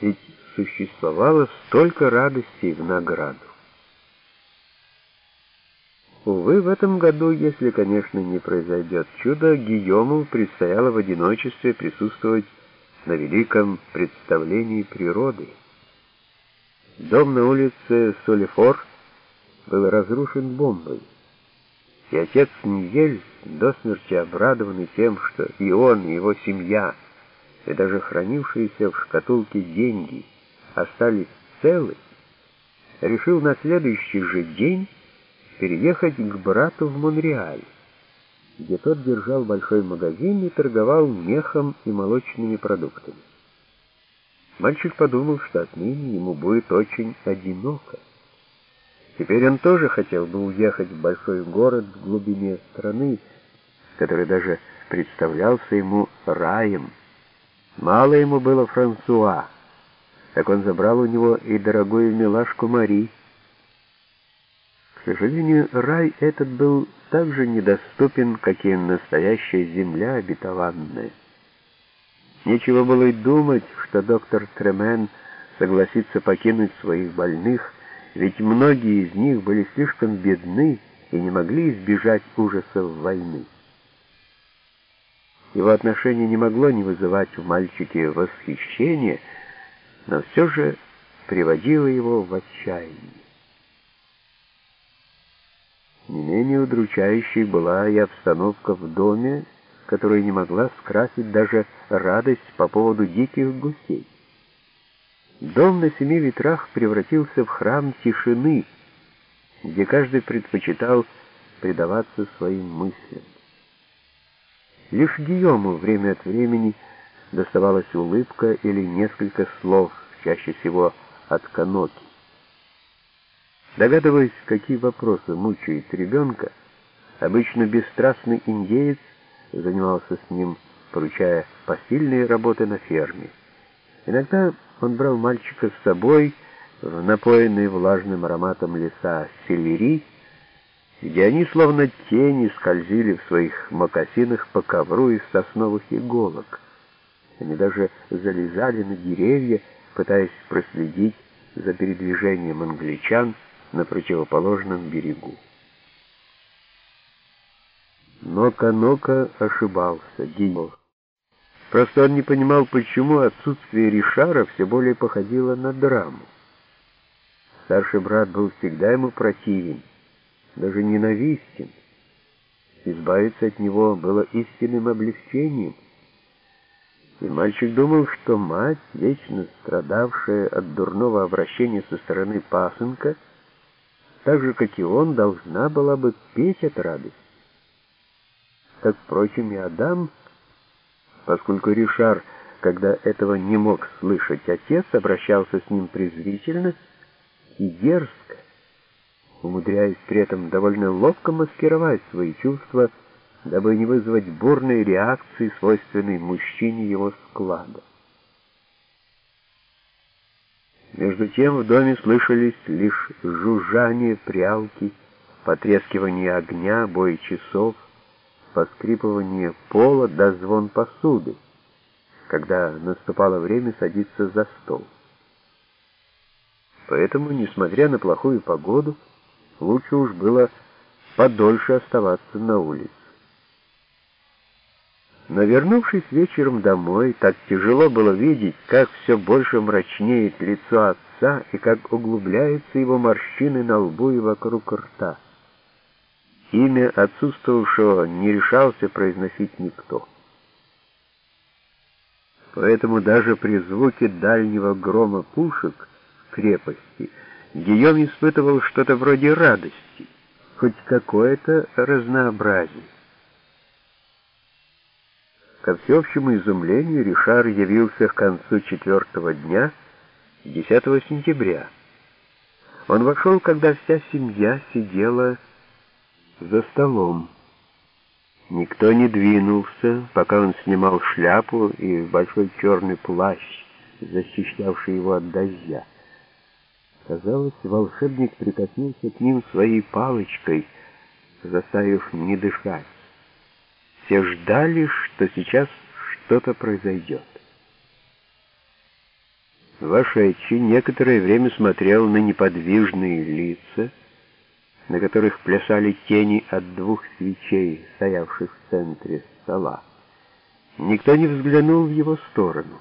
ведь существовало столько радостей в награду. Увы, в этом году, если, конечно, не произойдет чудо, Гийому предстояло в одиночестве присутствовать на великом представлении природы. Дом на улице Солифор был разрушен бомбой, и отец Ньель, до смерти обрадованный тем, что и он, и его семья, и даже хранившиеся в шкатулке деньги остались целы, решил на следующий же день переехать к брату в Монреаль, где тот держал большой магазин и торговал мехом и молочными продуктами. Мальчик подумал, что отныне ему будет очень одиноко. Теперь он тоже хотел бы уехать в большой город в глубине страны, который даже представлялся ему раем. Мало ему было Франсуа, так он забрал у него и дорогую милашку Мари, к сожалению, рай этот был так же недоступен, как и настоящая земля обетованная. Нечего было и думать, что доктор Тремен согласится покинуть своих больных, ведь многие из них были слишком бедны и не могли избежать ужасов войны. Его отношение не могло не вызывать в мальчике восхищения, но все же приводило его в отчаяние. Не менее удручающей была и обстановка в доме, которая не могла скрасить даже радость по поводу диких гусей. Дом на семи ветрах превратился в храм тишины, где каждый предпочитал предаваться своим мыслям. Лишь Гийому время от времени доставалась улыбка или несколько слов, чаще всего от Каноки. Догадываясь, какие вопросы мучают ребенка, обычно бесстрастный индеец занимался с ним, поручая посильные работы на ферме. Иногда он брал мальчика с собой в напоенный влажным ароматом леса селери, где они словно тени скользили в своих мокасинах по ковру из сосновых иголок. Они даже залезали на деревья, пытаясь проследить за передвижением англичан, на противоположном берегу. Но Канока ошибался, Гинев. Просто он не понимал, почему отсутствие Ришара все более походило на драму. Старший брат был всегда ему противен, даже ненавистен. Избавиться от него было истинным облегчением. И мальчик думал, что мать, вечно страдавшая от дурного обращения со стороны пасынка, так же, как и он, должна была бы петь от радости. Как, впрочем, и Адам, поскольку Ришар, когда этого не мог слышать отец, обращался с ним презрительно и дерзко, умудряясь при этом довольно ловко маскировать свои чувства, дабы не вызвать бурной реакции, свойственной мужчине его склада. Между тем в доме слышались лишь жужжание прялки, потрескивание огня, бой часов, поскрипывание пола да звон посуды, когда наступало время садиться за стол. Поэтому, несмотря на плохую погоду, лучше уж было подольше оставаться на улице. Но вернувшись вечером домой, так тяжело было видеть, как все больше мрачнеет лицо отца и как углубляются его морщины на лбу и вокруг рта. Имя отсутствовавшего не решался произносить никто. Поэтому даже при звуке дальнего грома пушек крепости Гийом испытывал что-то вроде радости, хоть какое-то разнообразие. Ко всеобщему изумлению Ришар явился к концу четвертого дня, 10 сентября. Он вошел, когда вся семья сидела за столом. Никто не двинулся, пока он снимал шляпу и большой черный плащ, защищавший его от дождя. Казалось, волшебник прикоснулся к ним своей палочкой, заставив не дышать. Все ждали, что сейчас что-то произойдет. Вошедший некоторое время смотрел на неподвижные лица, на которых плясали тени от двух свечей, стоявших в центре стола. Никто не взглянул в его сторону.